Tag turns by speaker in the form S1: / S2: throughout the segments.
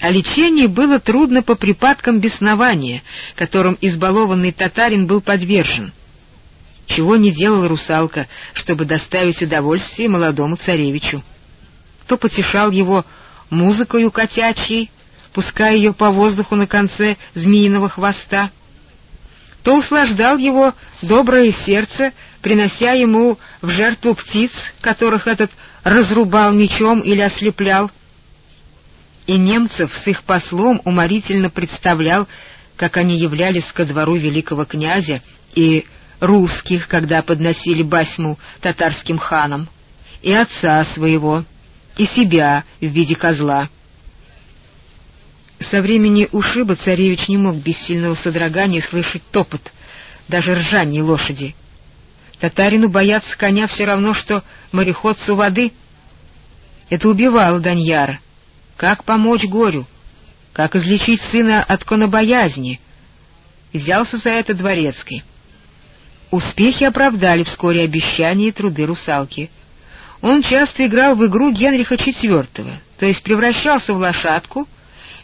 S1: А лечение было трудно по припадкам беснования, которым избалованный татарин был подвержен. Чего не делала русалка, чтобы доставить удовольствие молодому царевичу. То потешал его музыкою котячьей, пуская ее по воздуху на конце змеиного хвоста, то услаждал его доброе сердце, принося ему в жертву птиц, которых этот разрубал мечом или ослеплял, и немцев с их послом уморительно представлял, как они являлись ко двору великого князя, и русских, когда подносили басьму татарским ханам, и отца своего, и себя в виде козла. Со времени ушиба царевич не мог без сильного содрогания слышать топот, даже ржание лошади. Татарину бояться коня все равно, что мореходцу воды. Это убивало Даньяра. Как помочь горю? Как излечить сына от конобоязни? Взялся за это дворецкий. Успехи оправдали вскоре обещания и труды русалки. Он часто играл в игру Генриха IV, то есть превращался в лошадку,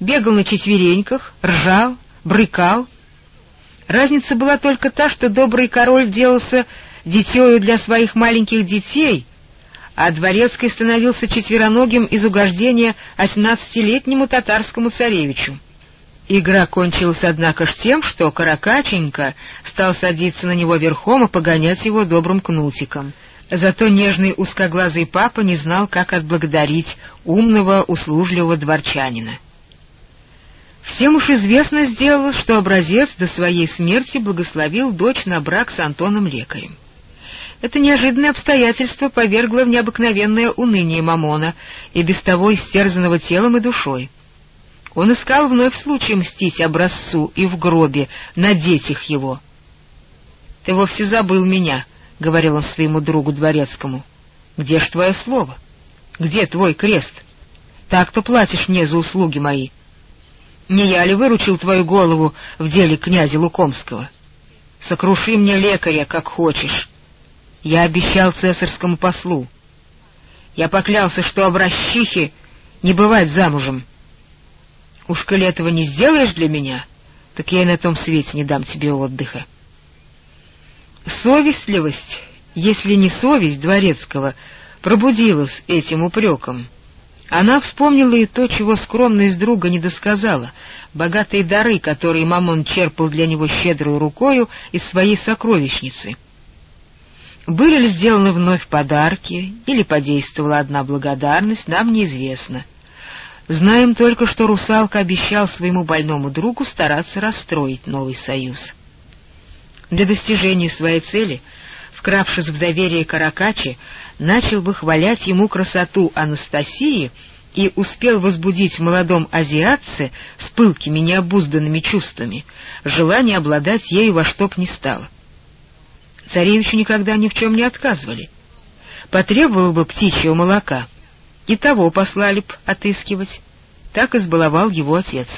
S1: бегал на четвереньках, ржал, брыкал. Разница была только та, что добрый король делался дитёю для своих маленьких детей, а Дворецкий становился четвероногим из угождения осьмнадцатилетнему татарскому царевичу. Игра кончилась, однако, ж тем, что Каракаченька стал садиться на него верхом и погонять его добрым кнутиком. Зато нежный узкоглазый папа не знал, как отблагодарить умного, услужливого дворчанина. Всем уж известно сделалось, что образец до своей смерти благословил дочь на брак с Антоном Лекарем. Это неожиданное обстоятельство повергло в необыкновенное уныние Мамона и без того истерзанного телом и душой. Он искал вновь случай мстить образцу и в гробе, на детях его. — Ты вовсе забыл меня, — говорил он своему другу дворецкому. — Где ж твое слово? Где твой крест? Так-то платишь мне за услуги мои. Не я ли выручил твою голову в деле князя Лукомского? Сокруши мне лекаря, как хочешь. Я обещал цесарскому послу. Я поклялся, что обращихе не бывать замужем. Уж коли этого не сделаешь для меня, так я и на том свете не дам тебе отдыха. Совестливость, если не совесть дворецкого, пробудилась этим упреком. Она вспомнила и то, чего скромность друга не досказала, богатые дары, которые Мамон черпал для него щедрую рукою из своей сокровищницы — были ли сделаны вновь подарки, или подействовала одна благодарность, нам неизвестно. Знаем только, что русалка обещал своему больному другу стараться расстроить новый союз. Для достижения своей цели, вкравшись в доверие Каракачи, начал выхвалять ему красоту Анастасии и успел возбудить в молодом азиатце с пылкими необузданными чувствами желание обладать ею во что б ни стало. Царевичу никогда ни в чем не отказывали. Потребовал бы птичьего молока, и того послали б отыскивать. Так избаловал его отец.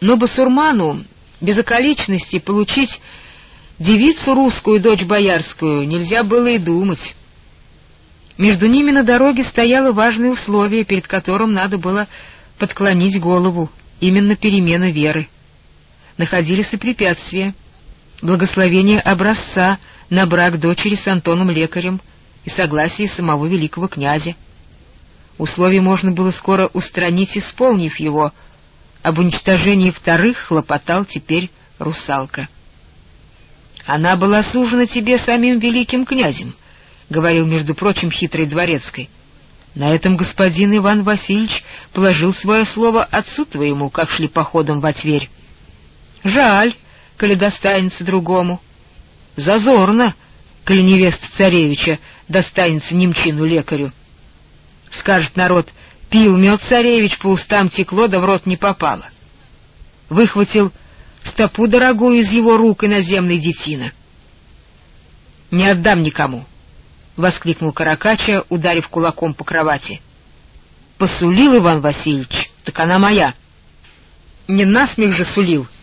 S1: Но басурману без околичности получить девицу русскую, дочь боярскую, нельзя было и думать. Между ними на дороге стояло важное условие, перед которым надо было подклонить голову, именно перемена веры. Находились и препятствия — благословение образца на брак дочери с Антоном Лекарем и согласие самого великого князя. Условие можно было скоро устранить, исполнив его. Об уничтожении вторых хлопотал теперь русалка. «Она была сужена тебе самим великим князем», — говорил, между прочим, хитрый дворецкой. «На этом господин Иван Васильевич положил свое слово отцу твоему, как шли походом во Тверь. Жаль, коли достанется другому. Зазорно, коли невеста царевича достанется немчину лекарю. Скажет народ, пил мед царевич, по устам текло, да в рот не попало. Выхватил стопу дорогую из его рук иноземный детина. — Не отдам никому! — воскликнул Каракача, ударив кулаком по кровати. — Посулил Иван Васильевич, так она моя. — Не насмех же сулил, —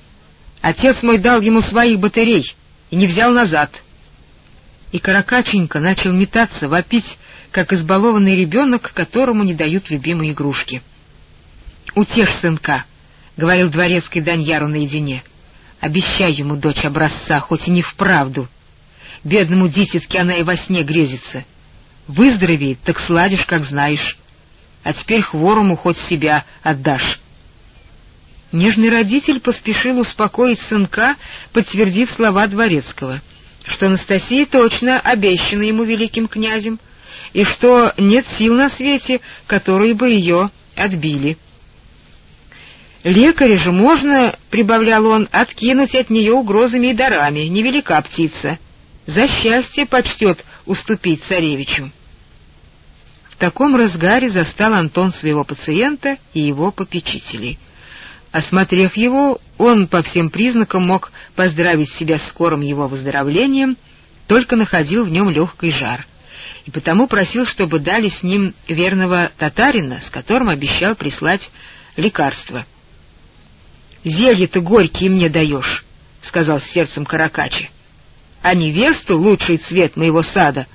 S1: Отец мой дал ему своих батарей и не взял назад. И Каракаченька начал метаться, вопить, как избалованный ребенок, которому не дают любимые игрушки. «Утешь сынка», — говорил дворецкий Даньяру наедине. «Обещай ему, дочь образца, хоть и не вправду. Бедному дитятке она и во сне грезится. Выздоровеет, так сладишь, как знаешь. А теперь хворому хоть себя отдашь». Нежный родитель поспешил успокоить сынка, подтвердив слова дворецкого, что Анастасия точно обещана ему великим князем, и что нет сил на свете, которые бы ее отбили. Лекаря же можно, — прибавлял он, — откинуть от нее угрозами и дарами, невелика птица. За счастье почтет уступить царевичу. В таком разгаре застал Антон своего пациента и его попечителей. Осмотрев его, он по всем признакам мог поздравить себя с скорым его выздоровлением, только находил в нем легкий жар, и потому просил, чтобы дали с ним верного татарина, с которым обещал прислать лекарство — Зелье-то горькие мне даешь, — сказал с сердцем Каракачи. — А невесту, лучший цвет моего сада,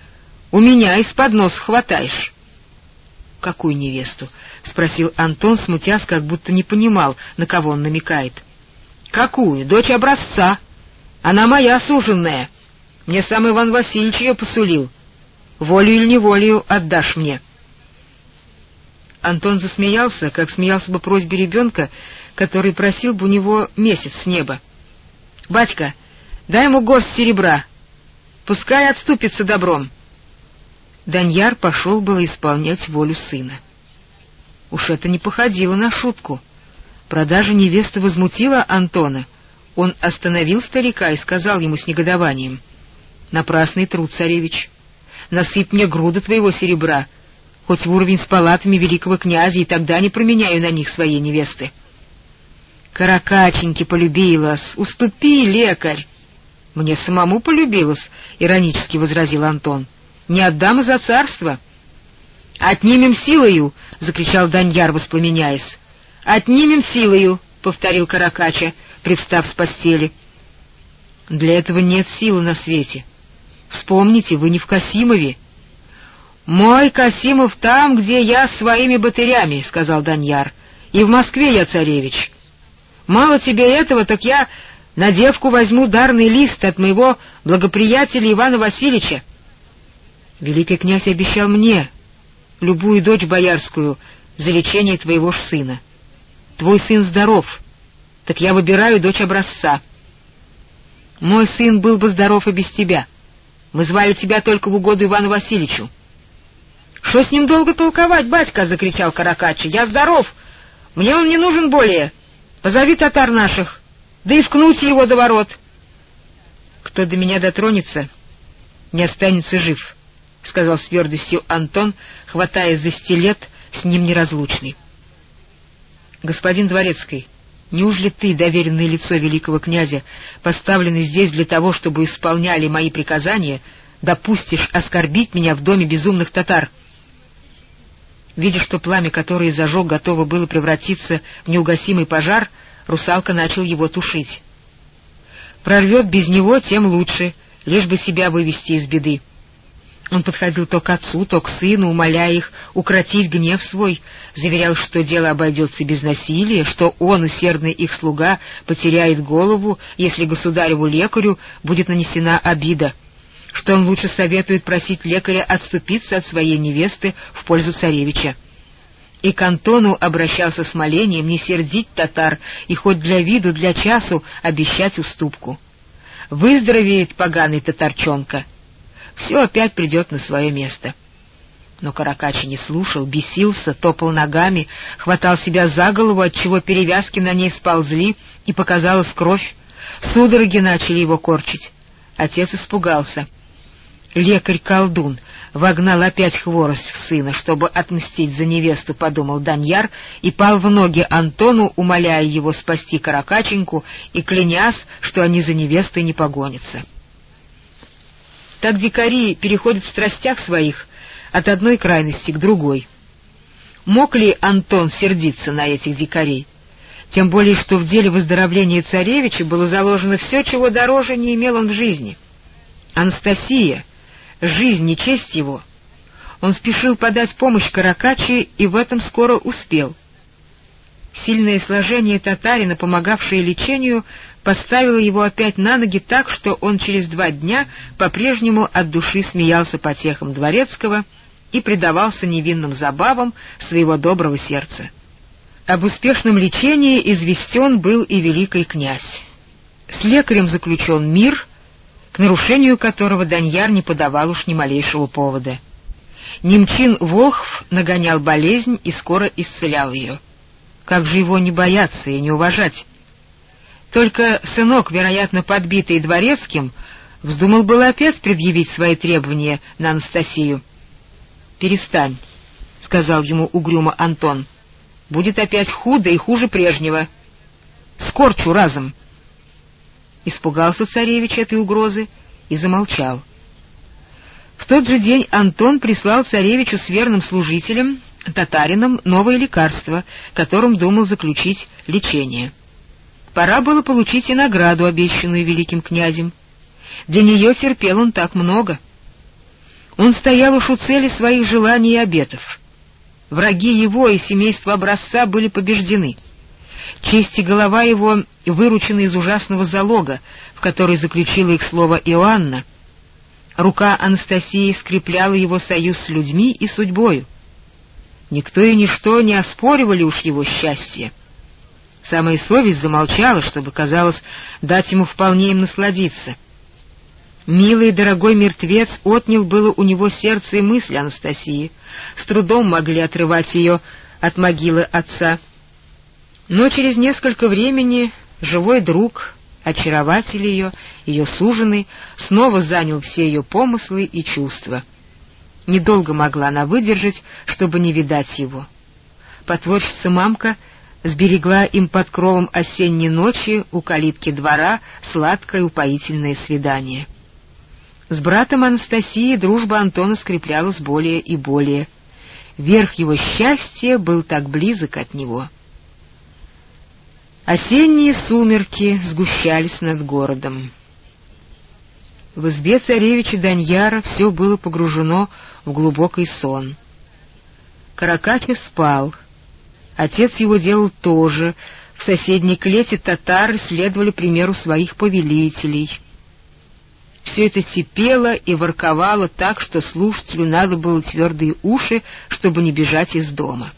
S1: у меня из-под нос хватаешь. — Какую невесту? — спросил Антон, смутясь, как будто не понимал, на кого он намекает. — Какую? Дочь образца. Она моя суженная. Мне сам Иван Васильевич ее посулил. Волю или неволею отдашь мне. Антон засмеялся, как смеялся бы просьбе ребенка, который просил бы у него месяц с неба. — Батька, дай ему горсть серебра, пускай отступится добром. Даньяр пошел было исполнять волю сына. Уж это не походило на шутку. Продажа невесты возмутила Антона. Он остановил старика и сказал ему с негодованием. — Напрасный труд, царевич. Насыпь мне груду твоего серебра, хоть в уровень с палатами великого князя, и тогда не променяю на них своей невесты. — Каракаченьке полюбилась. Уступи, лекарь. — Мне самому полюбилось, — иронически возразил Антон. — Не отдам и за царство. — Отнимем силою, — закричал Даньяр, воспламеняясь. — Отнимем силою, — повторил Каракача, привстав с постели. — Для этого нет силы на свете. Вспомните, вы не в Касимове. — Мой Касимов там, где я с своими батырями, — сказал Даньяр. — И в Москве я царевич. — Мало тебе этого, так я на девку возьму дарный лист от моего благоприятеля Ивана Васильевича. Великий князь обещал мне любую дочь боярскую за лечение твоего ж сына. Твой сын здоров, так я выбираю дочь образца. Мой сын был бы здоров и без тебя. Мы звали тебя только в угоду Ивану Васильевичу. — Что с ним долго толковать, батька? — закричал Каракачи. — Я здоров! Мне он не нужен более! — Позови татар наших, да и вкнуть его до ворот. Кто до меня дотронется, не останется жив, — сказал с твердостью Антон, хватая за стилет, с ним неразлучный. — Господин Дворецкий, неужели ты, доверенное лицо великого князя, поставленный здесь для того, чтобы исполняли мои приказания, допустишь оскорбить меня в доме безумных татар? — Видя, что пламя, которое зажег, готово было превратиться в неугасимый пожар, русалка начал его тушить. Прорвет без него, тем лучше, лишь бы себя вывести из беды. Он подходил то к отцу, то к сыну, умоляя их укротить гнев свой, заверял, что дело обойдется без насилия, что он, усердный их слуга, потеряет голову, если государеву лекарю будет нанесена обида — что он лучше советует просить лекаря отступиться от своей невесты в пользу царевича. И к Антону обращался с молением не сердить татар и хоть для виду, для часу обещать уступку. Выздоровеет поганый татарчонка. Все опять придет на свое место. Но Каракачи не слушал, бесился, топал ногами, хватал себя за голову, отчего перевязки на ней сползли, и показалась кровь. Судороги начали его корчить. Отец испугался — Лекарь-колдун вогнал опять хворост в сына, чтобы отмстить за невесту, подумал Даньяр, и пал в ноги Антону, умоляя его спасти Каракаченьку и клянясь, что они за невестой не погонятся. Так дикари переходят в страстях своих от одной крайности к другой. Мог ли Антон сердиться на этих дикарей? Тем более, что в деле выздоровления царевича было заложено все, чего дороже не имел он в жизни. Анастасия — жизнь и честь его, он спешил подать помощь Каракачи и в этом скоро успел. Сильное сложение татарина, помогавшее лечению, поставило его опять на ноги так, что он через два дня по-прежнему от души смеялся потехам дворецкого и предавался невинным забавам своего доброго сердца. Об успешном лечении известен был и великий князь. С лекарем заключен мир, к нарушению которого Даньяр не подавал уж ни малейшего повода. Немчин Волхв нагонял болезнь и скоро исцелял ее. Как же его не бояться и не уважать? Только сынок, вероятно, подбитый дворецким, вздумал был опять предъявить свои требования на Анастасию. «Перестань», — сказал ему угрюмо Антон. «Будет опять худо и хуже прежнего. Скорчу разом». Испугался царевич этой угрозы и замолчал. В тот же день Антон прислал царевичу с верным служителем татарином новое лекарство, которым думал заключить лечение. Пора было получить и награду, обещанную великим князем. Для нее терпел он так много. Он стоял уж у цели своих желаний и обетов. Враги его и семейства образца были побеждены. Честь и голова его выручены из ужасного залога, в который заключила их слово Иоанна. Рука Анастасии скрепляла его союз с людьми и судьбою. Никто и ничто не оспоривали уж его счастье. Самая совесть замолчала, чтобы, казалось, дать ему вполне им насладиться. Милый и дорогой мертвец отнял было у него сердце и мысли Анастасии, с трудом могли отрывать ее от могилы отца. Но через несколько времени живой друг, очарователь ее, ее суженый, снова занял все ее помыслы и чувства — Недолго могла она выдержать, чтобы не видать его. Потворщица мамка сберегла им под кровом осенней ночи у калитки двора сладкое упоительное свидание. С братом Анастасии дружба Антона скреплялась более и более. Верх его счастья был так близок от него. Осенние сумерки сгущались над городом. В избе царевича Даньяра все было погружено в глубокий сон. Каракачев спал. Отец его делал тоже. В соседней клете татары следовали примеру своих повелителей. Все это сипело и ворковало так, что слушателю надо было твердые уши, чтобы не бежать из дома.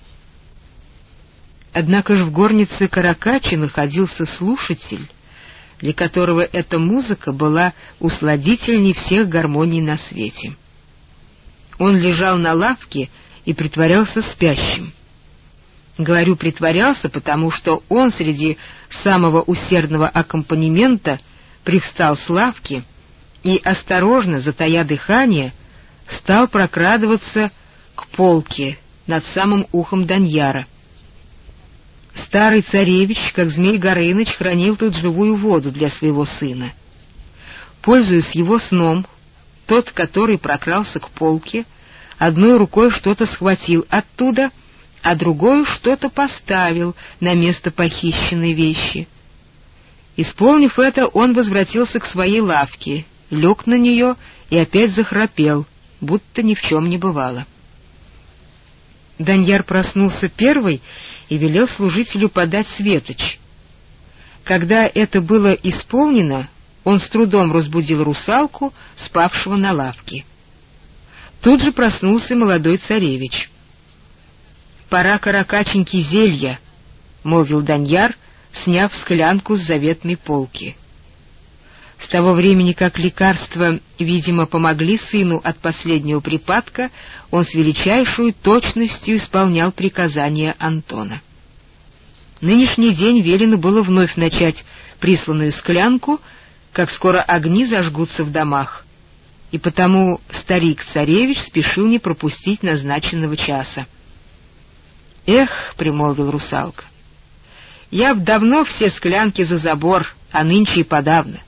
S1: Однако же в горнице Каракачи находился слушатель, для которого эта музыка была усладительней всех гармоний на свете. Он лежал на лавке и притворялся спящим. Говорю «притворялся», потому что он среди самого усердного аккомпанемента привстал с лавки и, осторожно, затая дыхание, стал прокрадываться к полке над самым ухом Даньяра. Старый царевич, как змей Горыныч, хранил тут живую воду для своего сына. Пользуясь его сном, тот, который прокрался к полке, одной рукой что-то схватил оттуда, а другой что-то поставил на место похищенной вещи. Исполнив это, он возвратился к своей лавке, лег на нее и опять захрапел, будто ни в чем не бывало. Даньяр проснулся первый и велел служителю подать светоч. Когда это было исполнено, он с трудом разбудил русалку, спавшего на лавке. Тут же проснулся молодой царевич. «Пора каракаченьки зелья», — молвил Даньяр, сняв склянку с заветной полки. С того времени, как лекарства, видимо, помогли сыну от последнего припадка, он с величайшей точностью исполнял приказания Антона. Нынешний день велено было вновь начать присланную склянку, как скоро огни зажгутся в домах, и потому старик-царевич спешил не пропустить назначенного часа. «Эх», — примолвил русалка, — «я б давно все склянки за забор, а нынче и подавно».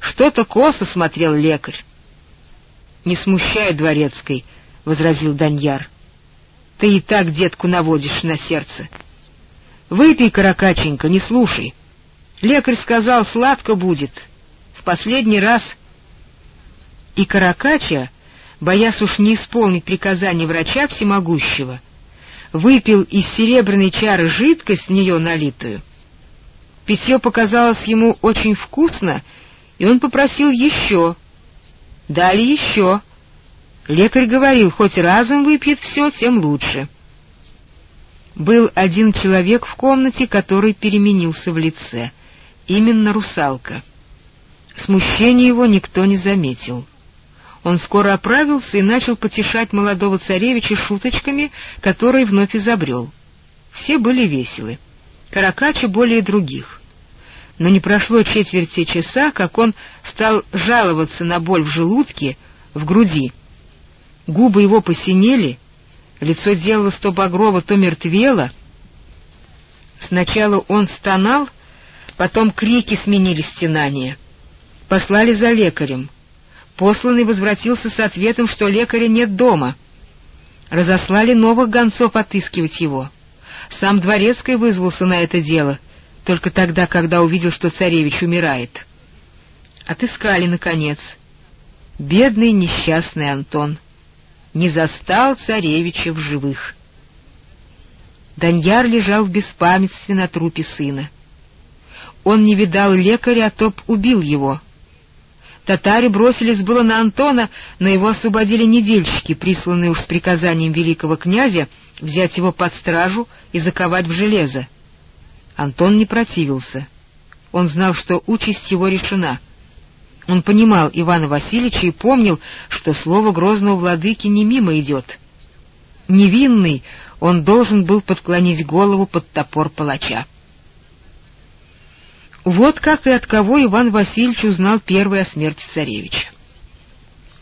S1: Что-то косо смотрел лекарь. — Не смущай, дворецкой, — возразил Даньяр. — Ты и так детку наводишь на сердце. Выпей, каракаченька, не слушай. Лекарь сказал, сладко будет. В последний раз... И каракача, боясь уж не исполнить приказание врача всемогущего, выпил из серебряной чары жидкость в нее налитую. Питье показалось ему очень вкусно, и он попросил еще. Дали еще. Лекарь говорил, хоть разом выпьет все, тем лучше. Был один человек в комнате, который переменился в лице. Именно русалка. Смущение его никто не заметил. Он скоро оправился и начал потешать молодого царевича шуточками, которые вновь изобрел. Все были веселы. Каракача более других. Но не прошло четверти часа, как он стал жаловаться на боль в желудке, в груди. Губы его посинели, лицо делалось то багрово, то мертвело. Сначала он стонал, потом крики сменили стенания. Послали за лекарем — Посланный возвратился с ответом, что лекаря нет дома. Разослали новых гонцов отыскивать его. Сам Дворецкий вызвался на это дело, только тогда, когда увидел, что царевич умирает. Отыскали, наконец. Бедный несчастный Антон не застал царевича в живых. Даньяр лежал в беспамятстве на трупе сына. Он не видал лекаря, а топ убил его — Татари бросились было на Антона, но его освободили недельщики, присланные уж с приказанием великого князя взять его под стражу и заковать в железо. Антон не противился. Он знал, что участь его решена. Он понимал Ивана Васильевича и помнил, что слово грозного владыки не мимо идет. Невинный он должен был подклонить голову под топор палача. Вот как и от кого Иван Васильевич узнал первый о смерти царевича.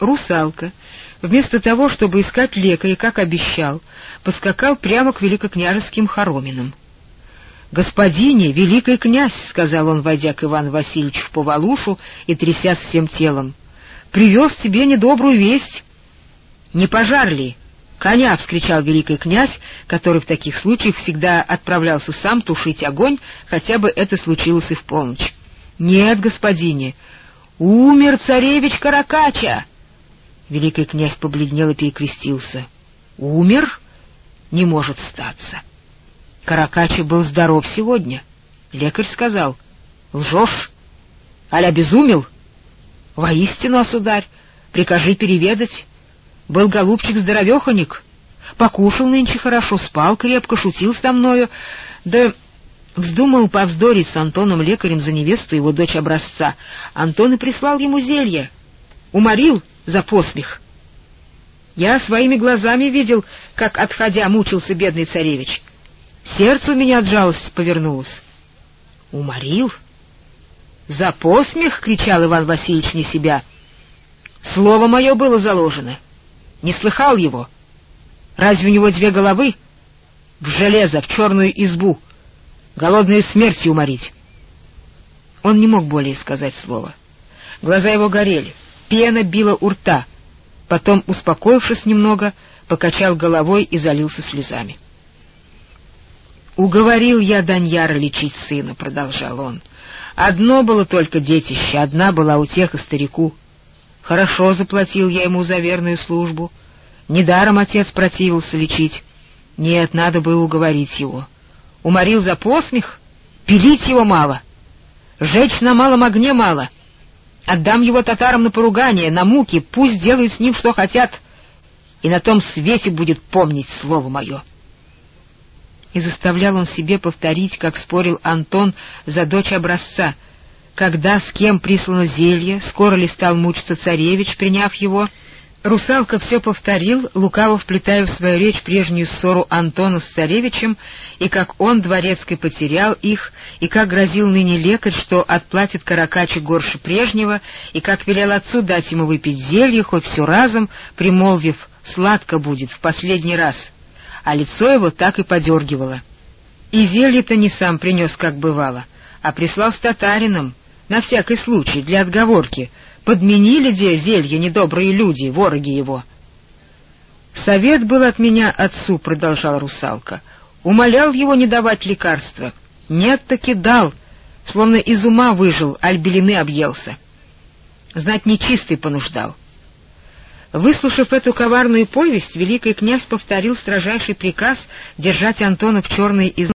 S1: Русалка, вместо того, чтобы искать лекаря, как обещал, поскакал прямо к великокняжеским хороминам. «Господине, великий князь!» — сказал он, войдя к Ивану Васильевичу в повалушу и трясясь всем телом. «Привез тебе недобрую весть. Не пожар ли?» «Коня!» — вскричал великий князь, который в таких случаях всегда отправлялся сам тушить огонь, хотя бы это случилось и в полночь. «Нет, господине! Умер царевич Каракача!» Великий князь побледнел и перекрестился. «Умер? Не может статься!» Каракача был здоров сегодня. Лекарь сказал. «Лжешь? Аля безумел?» «Воистину, осударь, прикажи переведать». Был голубчик здоровеханик, покушал нынче хорошо, спал крепко, шутил со мною, да вздумал повздорить с Антоном лекарем за невесту его дочь образца. Антон и прислал ему зелье, уморил за посмех. Я своими глазами видел, как, отходя, мучился бедный царевич. Сердце у меня от жалости повернулось. «Уморил?» «За посмех!» — кричал Иван Васильевич не себя. «Слово мое было заложено. Не слыхал его? Разве у него две головы? В железо, в черную избу. Голодную смертью уморить. Он не мог более сказать слова. Глаза его горели, пена била у рта. Потом, успокоившись немного, покачал головой и залился слезами. «Уговорил я Даньяра лечить сына», — продолжал он. «Одно было только детище, одна была утеха старику. Хорошо заплатил я ему за верную службу. Недаром отец противился лечить. Нет, надо было уговорить его. Уморил за посмех? Пилить его мало. Жечь на малом огне мало. Отдам его татарам на поругание, на муки, пусть делают с ним, что хотят, и на том свете будет помнить слово мое. И заставлял он себе повторить, как спорил Антон за дочь образца — когда, с кем прислано зелье, скоро ли стал мучиться царевич, приняв его. Русалка все повторил, лукаво вплетая в свою речь прежнюю ссору Антона с царевичем, и как он, дворецкий, потерял их, и как грозил ныне лекарь, что отплатит Каракачи горше прежнего, и как велел отцу дать ему выпить зелье, хоть все разом, примолвив «сладко будет в последний раз», а лицо его так и подергивало. И зелье-то не сам принес, как бывало, а прислал с татарином, на всякий случай, для отговорки, подменили где зелье недобрые люди, вороги его. «Совет был от меня отцу», — продолжал русалка. «Умолял его не давать лекарства. Нет, таки дал, словно из ума выжил, аль белины объелся. Знать нечистый понуждал. Выслушав эту коварную повесть, великий князь повторил строжайший приказ держать Антона в черной из